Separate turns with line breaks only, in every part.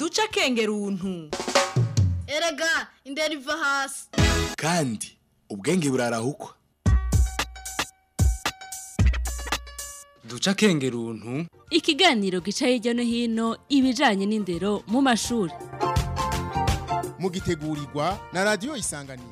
uce akengeruntu
erega indera iva hasi
kandi ubwenge burarahukwa
duce akengeruntu
ikiganiro gica hirya no hino ibijyanye n'indero mu mashuri
mugitegurirwa na radiyo isanganiro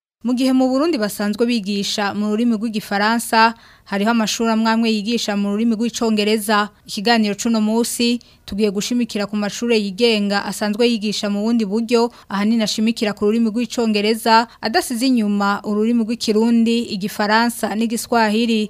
mu gihe mu burundi basanzwe bigisha mu rurimi rw'igifaransa hariho amashuri amwe yigisha mu rurimi rw'icyongereza ikiganiro cy'uno munsi tugiye gushimikira ku mashuri yigenga asanzwe yigisha mu bundi buryo ahanini ashimikira ku rurimi rw'icyongereza adasize inyuma ururimi rw'ikirundi igifaransa n'igiswahili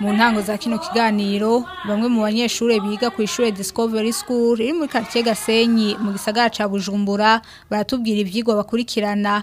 mu ntango za kino kiganiro bamwe mu banyeshuri biga ku ishuri Discovery School iri muri quartier Gasenyi mu gisagara ca Bujumbura baratubwira ivyigwa bakurikirana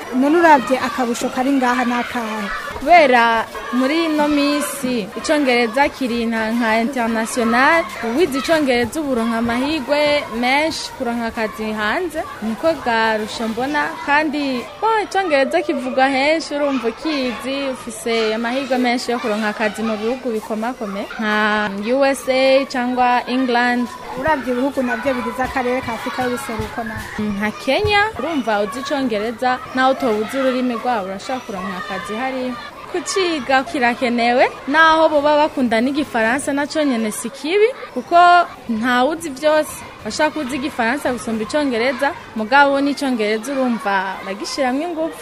none urabye akabusho kari ngaha n'akahe
kubera muri ino minsi icyongereza kiri nka interinasiyonari uwize icyongereza uburonka amahirwe menshi kuronka akazi hanze niko bwarusha mbona kandi ko oh, icyongereza kivuga henshi urumva ukizi ufise amahirwe menshi yo kuronka akazi mu bihugu bikomakome nka USA cyangwa England
urabye ibihugu nabyo bigize akarere ka afurika y'ubuseruko
nka kenya urumva uzi icyongereza nawe utoba ururimi rwabo urashobora kuronka akazi hariya kuciga kirakenewe naho boba bakunda n'igifaransa nacyo nyine si kibi kuko ntawuzi byose bashaka kuzi igifaransa gusumba icyongereza mugabo n'icyongereza urumva aragishyiramo ingufu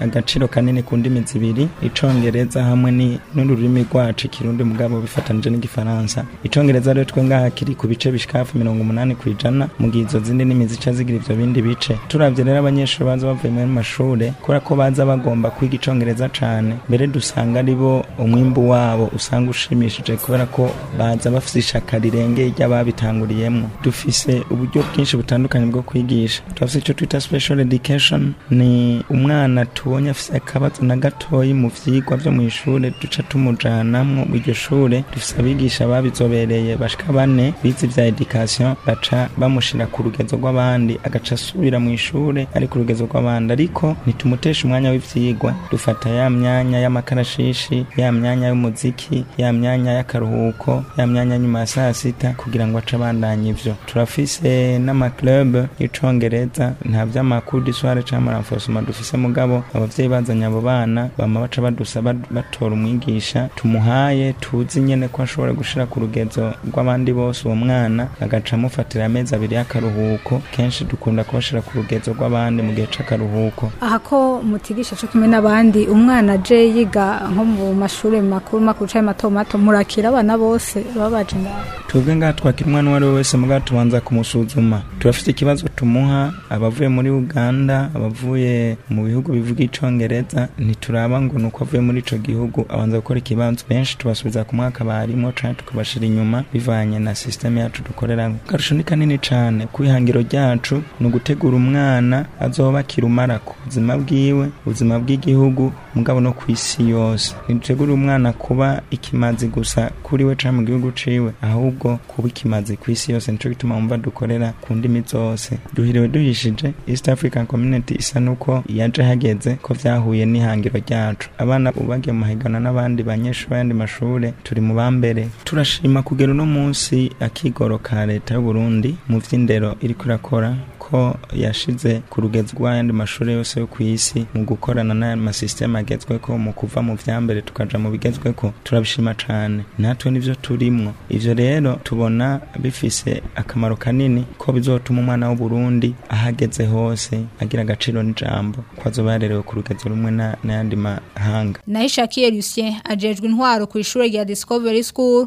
agaciro kanini ku ndimi zibiri icongereza hamwe n'ururimi rwacu ikirundi mugabo bifatanyije n'igifaransa icongereza rero twe ngaha kiri ku bice bishika mirongo umunani ku ijana mu gihe izo zindi ndimi zica zigira ivyo bindi bice turavye rero abanyeshuri baza bavuye mu mashure kubera ko baza bagomba kwiga icongereza cane mbere dusanga ari bo umwimbu wabo usanga ushimishije kubera ko baza bafise ishaka rirengeye ry'ababitanguriyemwo dufise uburyo bwinshi butandukanye bwo kwigisha bihagije turavuze icyo twita special education ni umwana tubonye afite akabazo na gatoyi mu vyigwa vyo mw'ishure duca tumujanamwo iryo shure dufise abigisha babizobereye bashika bane bize vya education baca bamushira ku rugezo rw'abandi agaca asubira ishuri ari ku rugezo rw'abandi ariko ntitumutesha umwanya w'ivyigwa dufata ya myanya y'amakarashishi ya myanya y'umuziki ya myanya y'akaruhuko ya myanya nyuma ya saa sita kugira ngo ace abandanye ivyo turafise n'amaclub y'iconge nange leta nta by'amakuru dishware cyangwa amaranforsoma dufise mugabo ababyeyi bazanye abo bana bama baca badusaba batora umwigisha tumuhaye tuzi nyene ko ashobora gushira ku rugezo rw'abandi bose uwo mwana agaca amufatira amezi abiri y'akaruhuko kenshi dukunda kubashira ku rugezo rw'abandi mu gihe c'akaruhuko
aha ko mutigisha co kumwe n'abandi umwana aje yiga nko mu mashuri makuru makuru canke mato mato murakira abana bose baba baje ngaho
twebwe ngaha twakira umwana uwo ari we wese mugabo kumusuzuma turafite ikibazo tumuha Kenya abavuye muri Uganda abavuye mu bihugu bivuga Icyongereza ntituraba ngo nuko avuye muri icyo gihugu abanza gukora ikibanzo benshi tubasubiza ku mwaka barimo canke tukabashira inyuma bivanye na systeme yacu dukorera akarusho ni kanini cyane ku ihangiro ryacu ni ugutegura umwana azoba kirumara ku buzima bwiwe ubuzima bw'igihugu mugabo no ku isi yose ntidutegura umwana kuba ikimazi gusa kuri we canke mu gihugu ciwe ahubwo kuba ikimazi ku isi yose nico gituma wumva dukorera ku ndimi zose duhiriwe duhishije East African Community isa nuko yaje hageze ko byahuye n'ihangiro ryacu abana ubagiye muhigana n'abandi banyeshuri b'ayandi mashuri turi mu bambere turashima kugera uno munsi akigoro ka leta y'u mu vy'indero iri irakora ko yashize ku rugezi rw'ayandi mashuri yose yo ku isi mu gukorana n'aya masisiteme agezweho mu kuva mu byambere tukaja mu bigezweho turabishima cyane natwe nivyo turimo ivyo rero tubona bifise akamaro kanini ko bizotuma umwana Burundi ahageze hose agira agaciro n'ijambo ko azoba yarerewe ku rugezi rumwe n'ayandi mahanga
nayishakiye lucien ajejwe intwaro ku ishuri rya discovery school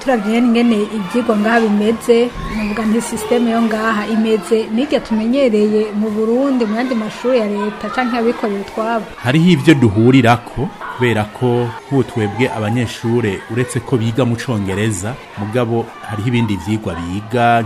turavye ingene ivyigwa ngaha bimeze nuvuga nti systeme yo ngaha imeze nirya tumenyereye mu Burundi mu yandi mashuri ya leta cyangwa abikorera utwabo
hariho ibyo duhurira ko? kubera ko ubu twebwe abanyeshuri uretse ko biga mu cyongereza mugabo hariho ibindi byigwa biga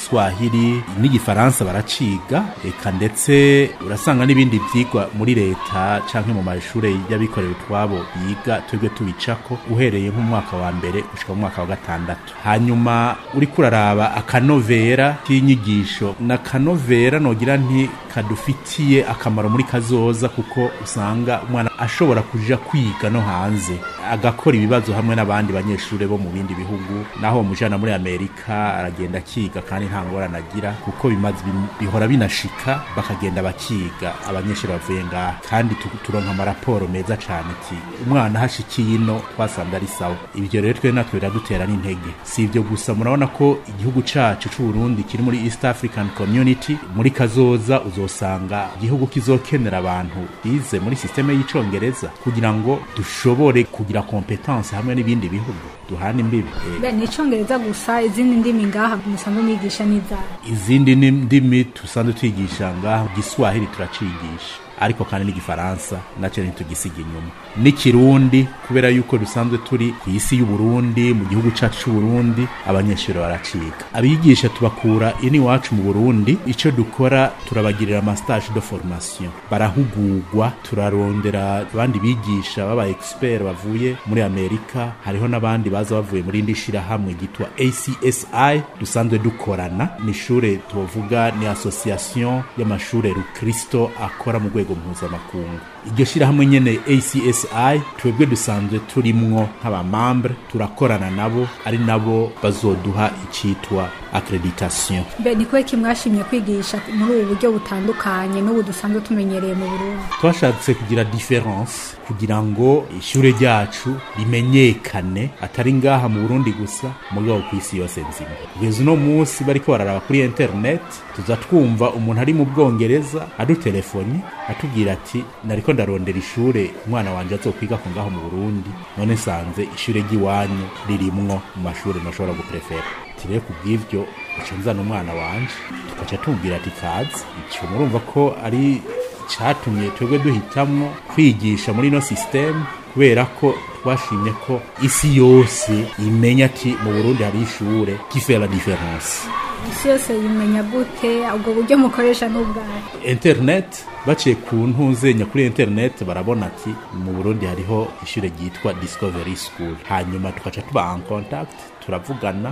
nk'igiswahili n'igifaransa baraciga reka ndetse urasanga n'ibindi byigwa muri leta cyangwa mu mashuri y'abikorera utwabo biga twebwe tubicako uhereye nk'umwaka wa mbere gushyika mu mwaka wa gatandatu hanyuma uri kuraraba akanovera k'inyigisho na kanovera nogira nti kadufitiye akamaro muri kazoza kuko usanga umwana ashobora kuja ku kwiga no hanze agakora ibibazo hamwe n'abandi banyeshuri bo mu bindi bihugu naho bamujyana muri amerika aragenda akiga kandi nta ngorane agira kuko bihora binashika bakagenda bakiga abanyeshuri bavuye ngaha kandi turonka amaraporo meza cyane ki umwana hashikiye ino twasanze ari sawa ibyo rero twe natwe biradutera n'intege si ibyo gusa murabona ko igihugu cyacu cy'u kiri muri East African Community muri kazoza uzosanga igihugu kizokenera abantu bize muri sisiteme y’icyongereza kugira ngo ngo dushobore kugira kompetanse hamwe n'ibindi bihugu duhana imbibi eh,
ni gusa izindi ndimi ngaha musanzwe mwigisha n'ibyaha
izindi ndimi dusanzwe twigisha ngaha igiswahili turacigisha ariko kandi n'igifaransa nacyo ntitugisiga inyuma n'ikirundi kubera yuko dusanzwe turi ku isi y'uburundi mu gihugu cyacu cy'uburundi abanyeshuri baracika abigisha tubakura ini wacu mu burundi icyo dukora turabagirira amastage de formation barahugurwa turarondera abandi bigisha baba expert bavuye muri amerika hariho n'abandi baza bavuye muri indi shyirahamwe ryitwa acsi dusanzwe dukorana ni ishure tuvuga ni association y'amashure rukristo akora mu rwego mpuzamakungu iryo shyirahamwe nyine ACSI twebwe dusanzwe turimwo nk'abamambure turakorana nabo ari nabo bazoduha icyitwa accreditation
mbe ni kubera mwashimye kwigisha muri ubu buryo butandukanye n'ubu dusanzwe tumenyereye mu Burundi
twashatse kugira difference kugira ngo ishyure ryacu rimenyekane atari ngaha mu Burundi gusa mu rwego ku isi yose nzima kugeza uno munsi bariko bararaba kuri internet tuza twumva umuntu ari mu Bwongereza adutelefoni atubwira ati nariko nariko ndarondera ishure umwana wanje azokwiga ko ngaho mu Burundi none nsanze ishure ry'iwanyu ririmwo mu mashure nashobora guprefera tire kubw'ivyo uca nzana umwana wanje tukaca tubwira ati kazi ico murumva ko ari catumye twebwe duhitamwo kwigisha muri no systeme kubera ko twashimye ko isi yose imenya ati mu burundi hari ishure kifera diferanse
isi yose yimenya gute ubwo buryo mukoresha n'ubwawe
interineti baciye ku ntunzenya kuri interineti barabona ati mu burundi hariho ishure ryitwa discovery school hanyuma tugaca tuba en contact turavugana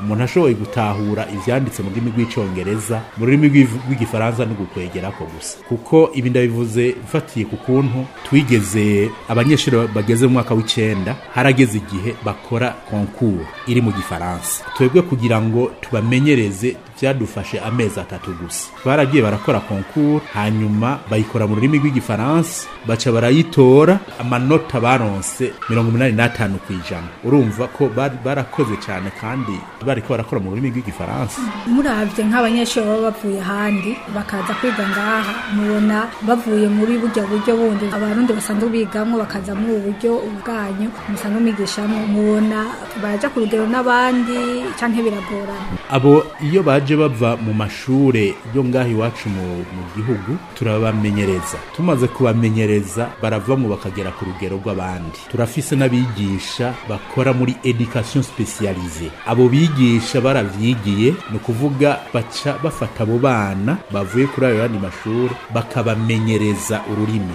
umuntu ashoboye gutahura ibyanditse mu rurimi rw'icyongereza mu rurimi rw'igifaransa no gukwegera ko gusa kuko ibi ndabivuze mfatiye ku kuntu twigeze abanyeshuri bageze mu mwaka w'icyenda harageze igihe bakora konkuru iri mu gifaransa twebwe kugira ngo tubamenyereze byadufashe amezi atatu gusa baragiye barakora konkuru hanyuma bayikora mu rurimi rw'igifaransa baca barayitora amanota baronse mirongo inani n'atanu ku ijana urumva ko barakoze cyane kandi bariko barakora mu rurimi rw'igifaransa
murabye nk'abanyeshuri baba bavuye ahandi bakaza kwiga ngaha mubona bavuye muri burya buryo bundi abarundi basanzwe bigamwo bakaza muri ubu buryo ubwanyu musanzwe mwigishamwo mubona baraja ku rugero n'abandi canke biragorana
abo iyo baje bava mu mashuri yo ngaha iwacu mu gihugu turabamenyereza tumaze kubamenyereza baravamo bakagera ku rugero rw'abandi turafise n'abigisha bakora muri education specialize abo biga abigisha barabyigiye ni ukuvuga baca bafata abo bana bavuye kuri ayo yandi mashuri bakabamenyereza ururimi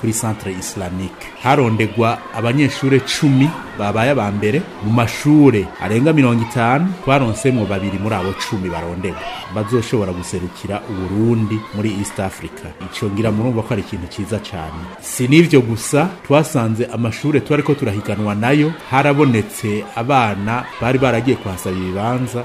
kuri centre islamique harondegwa abanyeshuri cumi babaye aba mbere mu mashuri arenga mirongo itanu twaronsemwo babiri muri abo cumi barondegwa bazoshobora guserukira uburundi muri east africa ico ngira murumva ko ari ikintu cyiza cyane si n'ivyo gusa twasanze amashuri amashure twariko turahiganwa nayo harabonetse abana bari baragiye kuhasaba ibibanza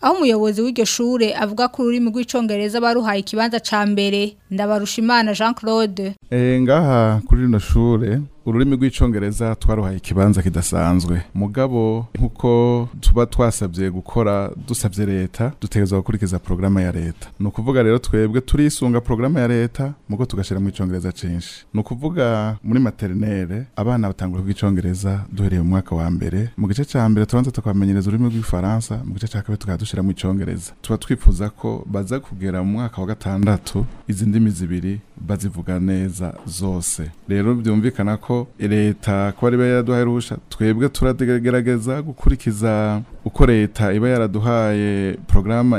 aho umuyobozi w'iryo shure avuga ko ururimi rw’icyongereza baruhaye ikibanza cya mbere ndabarushimana Jean Claude
eh, ngaha kuri rino shure ururimi rw’icyongereza twaruhaye ikibanza kidasanzwe mugabo nkuko tuba twasabye gukora dusabye leta dutegerezwa gukurikiza programa ya leta ni ukuvuga rero twebwe turisunga programa ya leta mugo tugashira mu icongereza cinshi ni ukuvuga muri materinere abana batangura kugicongereza duhereye mu mwaka wa mbere mu gice cya mbere tubanza tukamenyereza ururimi rw'ifaransa mu gice ca kabiri tukaba dushira mu icongereza tuba twifuza ko baza kugera mu mwaka wa gatandatu izi ndimi zibiri bazivuga neza zose rero byumvikana ko leta kuba riba yaraduhaye ruhusha twebwe turagerageza gukurikiza uko leta iba yaraduhaye porogaramu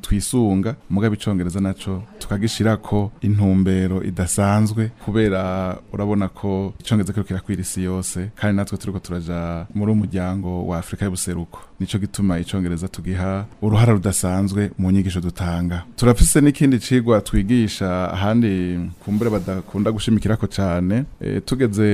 twisunga mugabe icongereza nacyo tukagishyira ko intumbero idasanzwe kubera urabona ko icongereza kirukira kwira isi yose kandi natwe turiko turaja muri umuryango wa Afrika y'ubuseruko nico gituma icongereza tugiha uruhara rudasanzwe mu nyigisho dutanga turafise n'ikindi cigwa twigisha ahandi kumbure badakunda gushimikirako cane e, tugeze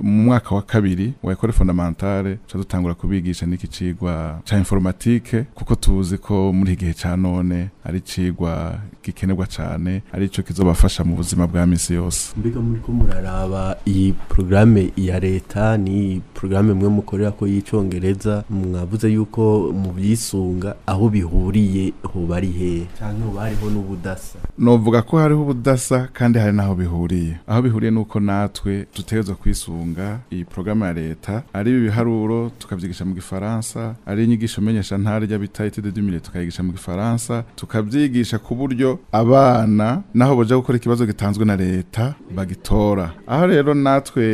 mu mwaka wa kabiri wa ekole fondamentale ca dutangura kubigisha n'iki cigwa ca informatike kuko tuzi ko muri igihe ca none ari cigwa gikenerwa cane arico kizobafasha mu buzima bwa misi yose
mbega muriko muraraba iyi programme ya leta ni programme imwe mukorera ko y'icongereza mwavuze yuko mu byisunga aho bihuriye hoba ari hehe cyangwa hoba hariho n'ubudasa
novuga ko hariho ubudasa kandi hari n'aho bihuriye aho bihuriye ni uko natwe dutegerezwa kwisunga iyi porogaramu ya leta ari ibi biharuro tukabyigisha mu gifaransa ari inyigisho menyesha ntarya bita etide d'umire tukayigisha mu gifaransa tukabyigisha ku buryo abana naho bajya gukora ikibazo gitanzwe na leta bagitora aho rero natwe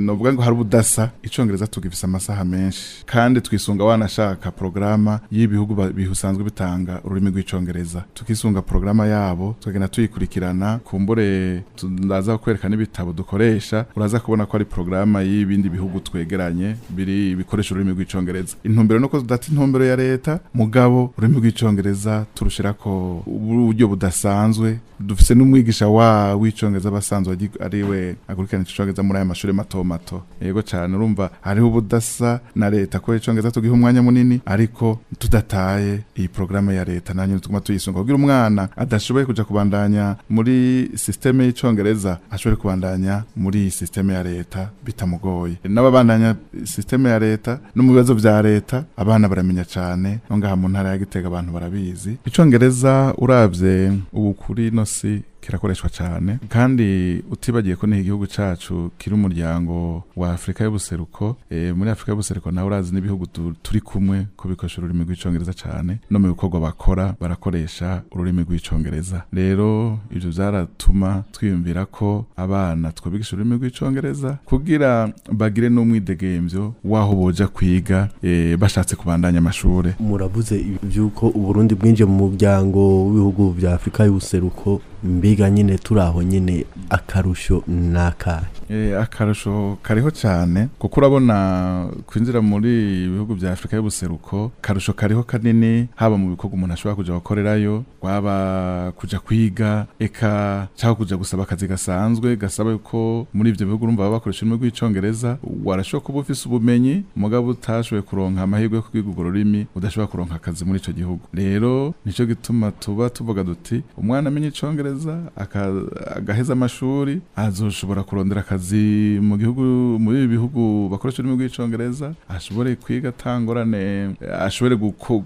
novuga ngo hari ubudasa icongereza tugifise amasaha menshi kandi twisunga wanashaka porogaramu y'ibihugu bisanzwe bitanga ururimi rw'icyongereza tukisunga porogaramu yabo tukagenda tuyikurikirana kumbure tunaza kwerekana ibitabo dukoresha uraza kubona ko ari porogaramu y'ibindi bihugu twegeranye biri bikoresha ururimi rw'icyongereza intumbero no kudata intumbero ya leta mugabo ururimi rw'icyongereza turushira ko uburyo budasanzwe dufise n'umwigisha wa w'icyongereza basanzwe ari we akurikirana icyongereza muri aya mashuri mato mato yego cyane urumva hariho ubudasa na leta ko icyongereza tugiha umwanya munini ariko tudatanga bibaye iyi porogaramu ya leta nanjye tuguma tuyisunga kugira umwana adashoboye kujya kubandanya muri sisiteme y'icyongereza ashobore kubandanya muri iyi sisiteme ya leta bitamugoye n'ababandanya sisiteme ya leta no mu bibazo bya leta abana baramenya cyane ngaha mu ntara ya gitega abantu barabizi icyongereza urabye ubu kuri ino si kirakoreshwa cyane kandi utibagiye ko ni igihugu cyacu kiri umuryango wa afurika y'ubuseruko e, muri afurika y'ubuseruko nawe urazi n'ibihugu turi kumwe ko bikoresha ururimi rw'icyongereza cyane no mu bikorwa bakora barakoresha ururimi rw'icyongereza rero ibyo byaratuma twiyumvira ko abana twabigisha ururimi rw'icyongereza kugira bagire n'umwidegembyo w'aho boja kwiga eh, bashatse kubandanya amashuri
muravuze iby'uko uburundi bwinjiye mu muryango w'ibihugu bya afurika y'ubuseruko mbiga nyine turi aho nyine akarusho naka
eh akarusho kariho cyane kuko urabona kwinjira muri ibihugu bya afrika y'ubuseruko karusho kariho kanini haba mu bikorwa umuntu ashobora kujya gukorerayo waba kujya kwiga eka cyangwa kujya gusaba akazi gasanzwe gasaba yuko muri ibyo bihugu urumva baba bakoresha ururimi rw'icyongereza warashobora kuba ufise ubumenyi mugabo utashoboye kuronka amahirwe yo kwiga urwo rurimi udashobora kuronka akazi muri icyo gihugu rero nicyo gituma tuba tuvuga duti umwana amenya icyongereza cyongereza agaheza amashuri azoshobora kurondera akazi mu gihugu muri ibi bihugu bakoresha ururimi rw'icyongereza ashobore kwiga atangorane ashobore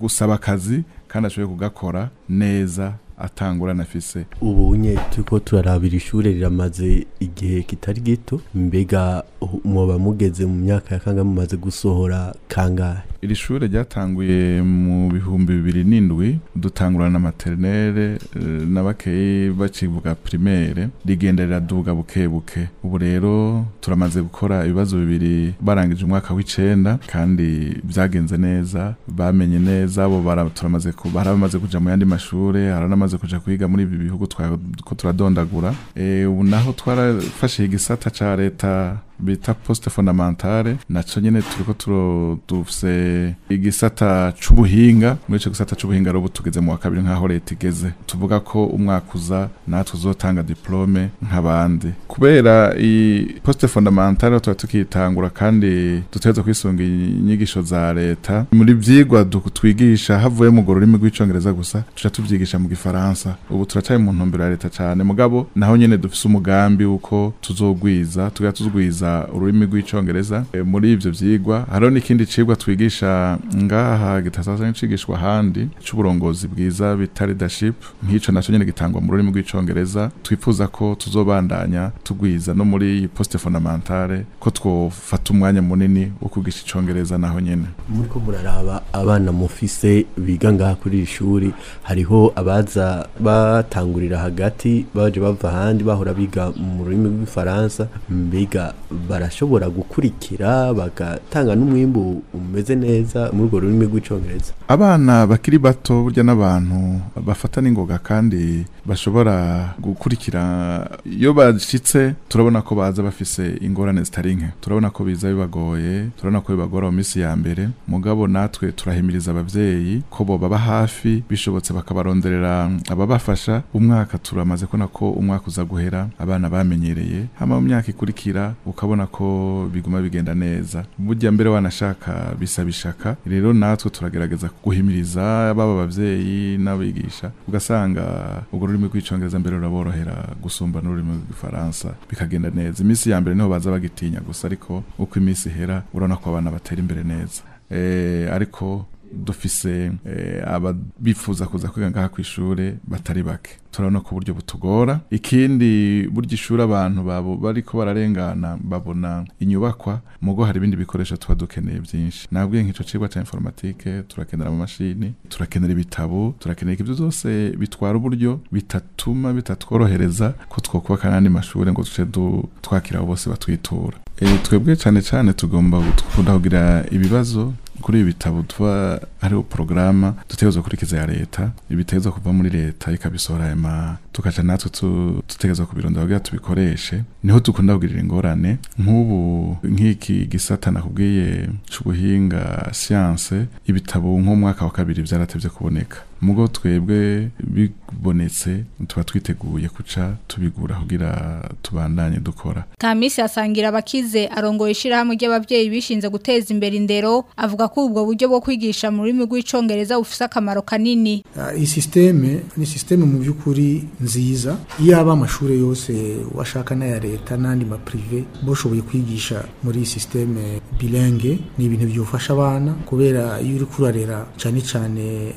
gusaba akazi kandi ashobore kugakora neza atangura nafise
ubu nye turiko turarabira ishure riramaze igihe kitari gito mbega mwoba mugeze mu myaka ya kanga mumaze gusohora kangahe
iri shuri ryatanguye mu bihumbi bibiri n'indwi dutangura na materinere eh, na bakeyi bakivuga primaire rigenda riraduga buke buke ubu rero turamaze gukora ibibazo bibiri barangije umwaka w'icenda kandi byagenze neza bamenye neza abo turamaze baramaze kuja mu yandi mashure haranamaze kuja kwiga muri ibi bihugu twa turadondagura e, ubu naho twarafashe igisata cya leta bita poste fondamentale naco nyene turiko turodufise igisata c'ubuhinga muri ico gisata c'ubuhinga rwo tugeze mu wa kabiri nkaho leta igeze tuvuga ko umwaka uza natwe uzotanga diplome nk'abandi kubera i poste fondamentale twa tukitangura kandi duteze kwisunga inyigisho za leta muri vyigwa twigisha havuye mu rimwe rw'icongereza gusa tuca tuvyigisha mu gifaransa ubu turacaye mu ntumbero ya leta cane mugabo naho nyene dufise umugambi wuko tuzogwiza tugira tuzgwiza ururimi rw’icyongereza e, muri ibyo byigwa hariho n'ikindi cigwa twigisha ngaha gitasasa n'icigishwa handi c'uburongozi bwiza bita leadership nk'ico naco nyene gitangwa mu rurimi rw’icyongereza twifuza ko tuzobandanya tugwiza no muri poste fondamentale ko twofata umwanya munini wo kugisha icyongereza naho nyene
muriko muraraba abana mufise biga ngaha kuri iri shuri hariho abaza batangurira hagati baje bava ahandi bahora biga mu rurimi rw'ifaransa biga barashobora gukurikira bagatanga n'umwimbu umeze neza muri urwo rurimi rw'icyongereza
abana bakiri bato burya n'abantu bafata n'ingoga kandi bashobora gukurikira iyo bashyitse turabona ko baza bafise ingorane zitari nke turabona ko biza bibagoye turabona ko bibagora mu minsi ya mbere mugabo natwe turahimiriza ababyeyi ko baba hafi bishobotse bakabaronderera ababafasha umwaka turamaze kubona ko umwaka uza guhera abana bamenyereye hama mu myaka ikurikira ukabona urabona ko biguma bigenda neza burya mbere wanashaka bisaba ishaka rero natwe turagerageza guhimiriza baba abavyeyi n'abigisha ugasanga ubwo rurimi rw'icongereza mbere ruraborohera gusumba n'ururimi rw'igifaransa bikagenda neza iminsi ya mbere niho baza bagitinya gusa ariko uko iminsi ihera urabona ko abana batera imbere neza eh, ariko dufise eh, ababifuza kuza kwiga ngaha ku ishuri batari bake turabona ko uburyo butugora ikindi burya ishuri abantu babo bari ko bararengana babona inyubakwa mugo hari ibindi bikoresho tuba dukeneye byinshi nabwiye nk'ico cigwa ca informatike turakenera ama mashini turakenera ibitabo turakenera ibyo zose bitwara uburyo bitatuma bitatworohereza ko twokuba kandi mashuri ngo duce twakira bose batwitura eh, twebwe cyane cyane tugomba gukunda ibibazo kuri ibi bitabo tuba hariho porogaramu dutegerezwa kurikiza ya leta ibitegerezwa kuva muri leta ikabisohora ayo tukaca natwe dutegerezwa kubirondera kugira tubikoreshe niho dukunda kugirira ingorane nk'ubu nk'iki gisata nakubwiye cy'ubuhinga siyanse ibitabo nk'umwaka wa kabiri byaratevye kuboneka mugo twebwe bibonetse tuba twiteguye kuca tubigura kugira tubandanye dukora
Kamisi asangira abakize arongoye ishirahamwe ry'abavyeyi bishinze guteza imbere indero avuga ko ubwo buryo bwo kwigisha mu rurimi rw’icyongereza bufise akamaro kanini
ah, iyi systeme ni systeme mu by'ukuri nziza yaba amashuri yose washaka n'aya leta n'andi ma privé boshoboye kwigisha muri iyi systeme bilingue ni ibintu byufasha abana kubera iyo uri kurarera cyane cyane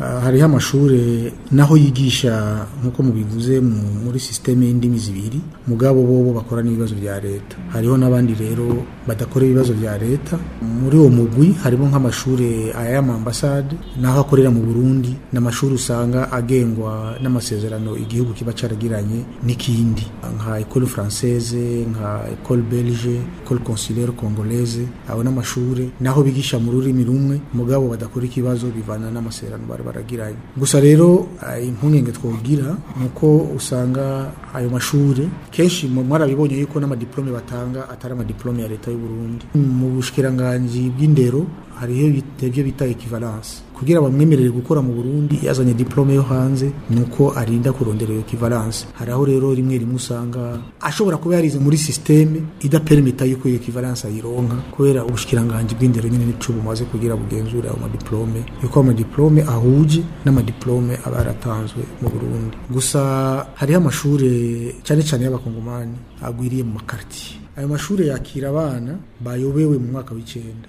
ah, hariho amashuri naho yigisha nk'uko mubivuze muri sisiteme y'indimi zibiri mugabo bobo bakora n'ibibazo bya leta hariho n'abandi rero badakora ibibazo bya leta muri uwo mugwi harimo nk'amashuri ay'amambasade n'aho akorera mu burundi n’amashuri usanga agengwa n'amasezerano igihugu kiba cyaragiranye kimwe n'ikindi nka ecole française nka ecole belge ecole consulaire congolaise abo n'amashuri naho bigisha mu rurimi rumwe mugabo badakora ikibazo bivana n’amasezerano bari baragiranye gusa rero eh, impungenge twogira nuko usanga ayo mashuri kenshi mwarabibonye yuko n'amadiplome batanga atari amadiplome ya leta y'u Burundi mu bushikiranganje bw'indero hariho ibyo bita ekivaranse kugira bamwemerere gukora mu Burundi yazanye diplome yo hanze nuko arinda kurondera iyo ekivaranse haraho rero rimwe rimwe usanga ashobora kuba yarize muri systeme idapermita yuko iyo ekivaranse ayironka kubera ubushikiranganje bw'indero nyine n'icubu maze kugira bugenzure ayo madiplome yuko ayo madiplome ahuje n'amadiplome aba yaratanzwe mu Burundi gusa hariho amashuri cyane cyane y'abakongomani agwiriye mu makartier ayo mashuri yakira abana bayobewe mu mwaka w'icyenda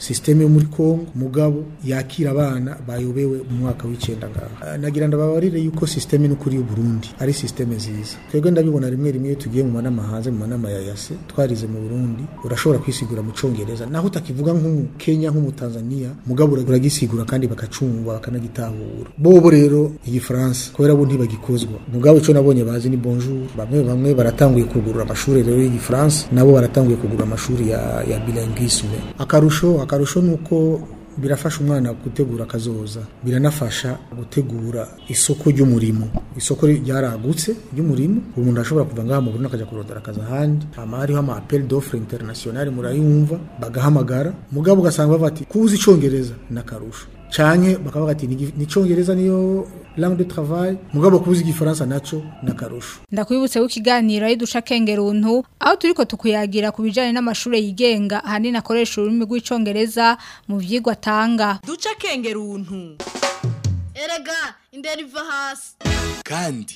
systeme yo muri Kongo mugabo yakira abana bayobewe mu mwaka w'icyenda ngaho ah, nagira ngo yuko sisiteme n'ukuri Burundi ari sisiteme nziza twebwe ndabibona rimwe rimwe tugiye mu manama hanze mu manama ya yase twarize mu burundi urashobora kwisigura mu cyongereza naho utakivuga nk'umukenya nk'umutanzaniya mugabo uragisigura kandi bakacumva bakanagitahura bobo rero igifaransa kubera bo ntibagikozwa mugabo icyo nabonye bazi ni bonjour bamwe bamwe baratanguye kugurura amashuri rero y'igifaransa nabo baratanguye kugura amashuri ya ya bilinguisme akarusho akarusho nuko birafasha umwana gutegura akazoza biranafasha gutegura isoko ry'umurimo isoko ryaragutse ry'umurimo umuntu ashobora kuva ngaha mu Burundi akajya kurodera akaza ahandi hama hariho ama appel d'offre international murayumva bagahamagara mugabo ugasanga bavuga ati kuzi icongereza nakarusho canke bakavuga ati nicyongereza niyo langue de travail mugabo kubuza igifaransa naco nakarusho
ndakwibutse w'ikiganiro ari dusha kengera untu aho turiko tukuyagira kubijanye n'amashure yigenga ahanini akoresha ururimi rw’icyongereza mu vyigwa tanga
duca kengera erega inderiva hasi
kandi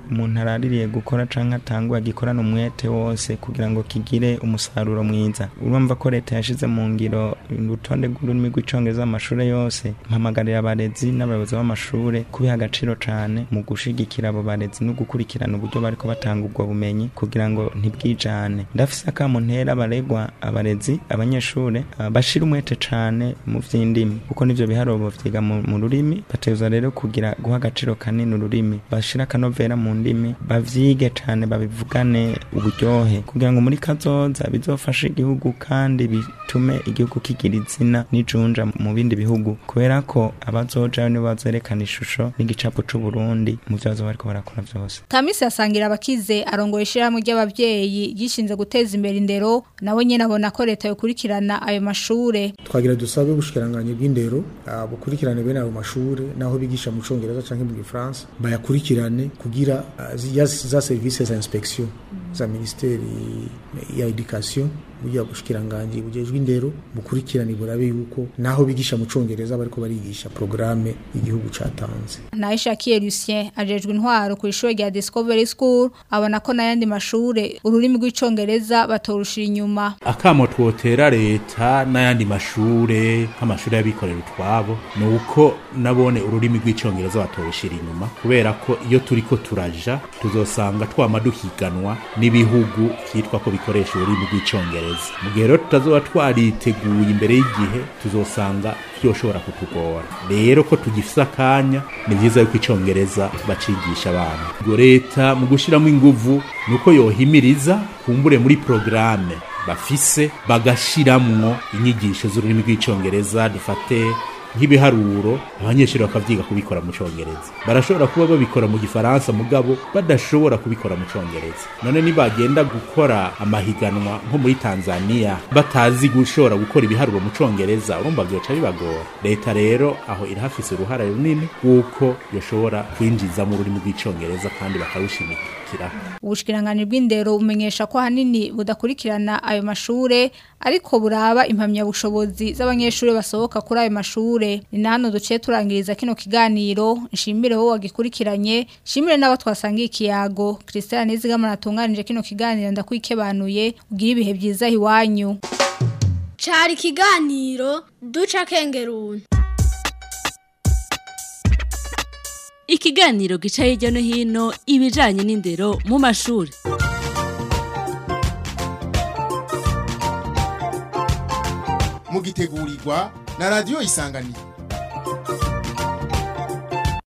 umuntu araririye gukora canke atangwa gikorana umwete wose kugira ngo kigire umusaruro mwiza urumva ko leta yashyize mu ngiro urutonde rw'ururimi rw'icongereza mu yose mpamagarira abarezi n'abayobozi b’amashuri kubiha agaciro cane mu gushira gushyigikira abo barezi no gukurikirana uburyo bariko batanga ubwo bumenyi kugira ngo ntibwijane ndafise akamuntera baregwa abarezi abanyeshuri bashira umwete cane mu vy'indimi kuko nivyo biharuro vyiga mu rurimi bateza rero kugira guha agaciro kanini ururimi bashira akanovera mu ndimi bavyige cane babivugane uburyohe kugira ngo muri kazoza bizofashe igihugu kandi bitume igihugu kigira izina n'ijunja mu bindi bihugu kubera ko abazojayo nibo bazerekana ishusho n'igicapo c'uburundi mu vyo ikibazo bariko barakora byose
Tamisi asangira abakize arongoye ishyirahamwe ry'ababyeyi gishinze guteza imbere indero nawe nyine abona ko leta yokurikirana ayo mashure
twagira dusabe ubushikiranganje bw'indero ah, bukurikirane bene ayo mashure naho bigisha mu congereza canke mu gifaransa bayakurikirane kugira ah, za serivisi za inspection za ministeri ya education bujya bushikiranganji bujejwe indero mukurikirana iburabe yuko naho bigisha mu congereza bariko barigisha programme igihugu catanze
Naishakiye Lucien ajejwe intwaro ku ishuri rya Discovery School abona ko nayandi mashuri ururimi rw’icyongereza batorushira inyuma
akamo twotera leta nayandi mashure nk'amashure y'abikorera utwabo uko nabone ururimi rw’icyongereza batorushira inyuma kubera ko iyo turiko turaja tuzosanga twama duhiganwa n'ibihugu kitwa ko bikoresha ururimi rwicyongereza neza mu gihe rero tutazaba twariteguye imbere y'igihe tuzosanga byoshobora kutugora rero ko tugifite akanya ni byiza yuko icyongereza bacigisha abana ubwo leta mu gushyiramo ingufu ni uko yohimiriza kumbure muri porogaramu bafise bagashyiramo inyigisho z'ururimi rw'icyongereza dufate nk'ibiharuro abanyeshuri bakabyiga kubikora mu cyongereza barashobora kuba babikora mu gifaransa mugabo badashobora kubikora mu cyongereza none nibagenda gukora amahiganwa nko muri tanzania batazi gushobora gukora ibiharuro mu cyongereza urumva byoca bibagora leta rero aho irahafise uruhare runini kuko yashobora kwinjiza mu ururimi rw'icyongereza kandi bakarushinika bakurikira
ubushikiranganje bw'indero bumenyesha ko hanini budakurikirana ayo mashure ariko buraba impamyabushobozi z'abanyeshuri basohoka kuri ayo mashure ni na hano duciye turangiriza kino kiganiro nshimire wowe wagikurikiranye nshimire n'abo twasangiye ikiyago christian nizigama natunganije kino kiganiro ndakwikebanuye ubwire ibihe byiza iwanyu
cari ikiganiro duca kengeruntu
ikiganiro gica hirya no hino ibijyanye n'indero mu mashuri
mugitegurirwa na radiyo isanganiro